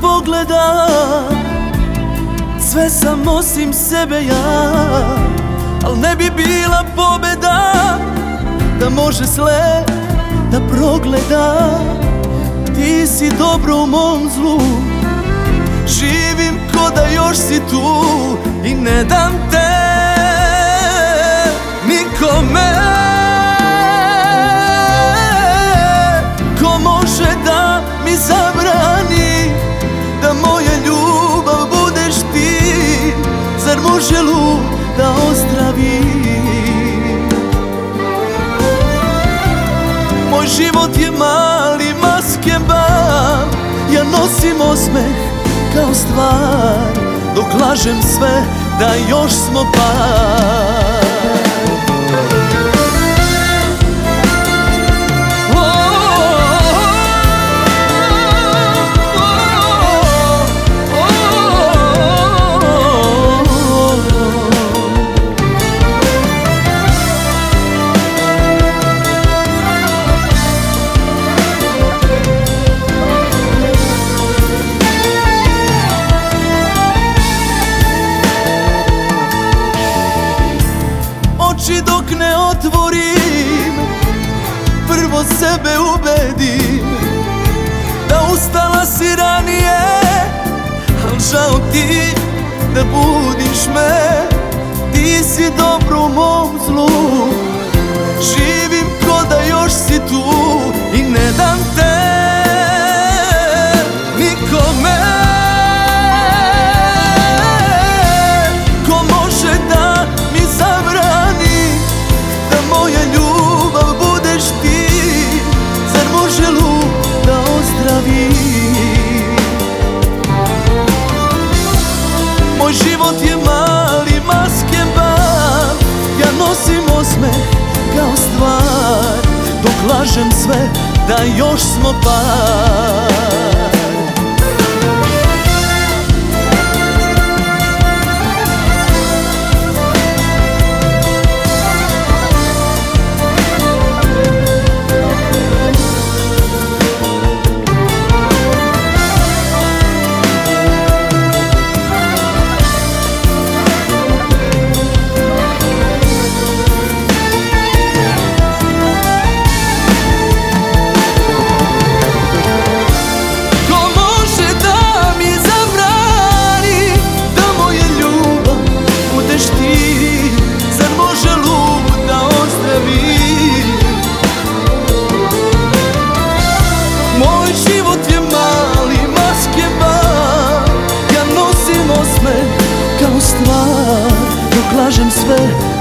pogleda Sve sam osim sebe ja. Al ne bi bila pobeda Da može sle da progleda. Ti si dobro u mom zlu Živim ko da još si tu I ne dam te može lud da ozdravi Moj život je mali maskeban Ja nosim osmeh kao stvar. Dok lažem sve da još smo par otvorim Prvo sebe ubedim Da ustala si ranije. Al žao ti da budiš me Dok lažem sve da još smo par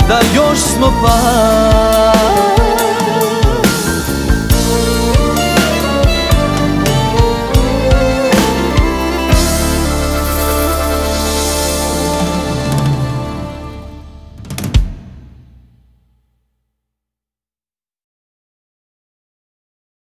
da još smo pa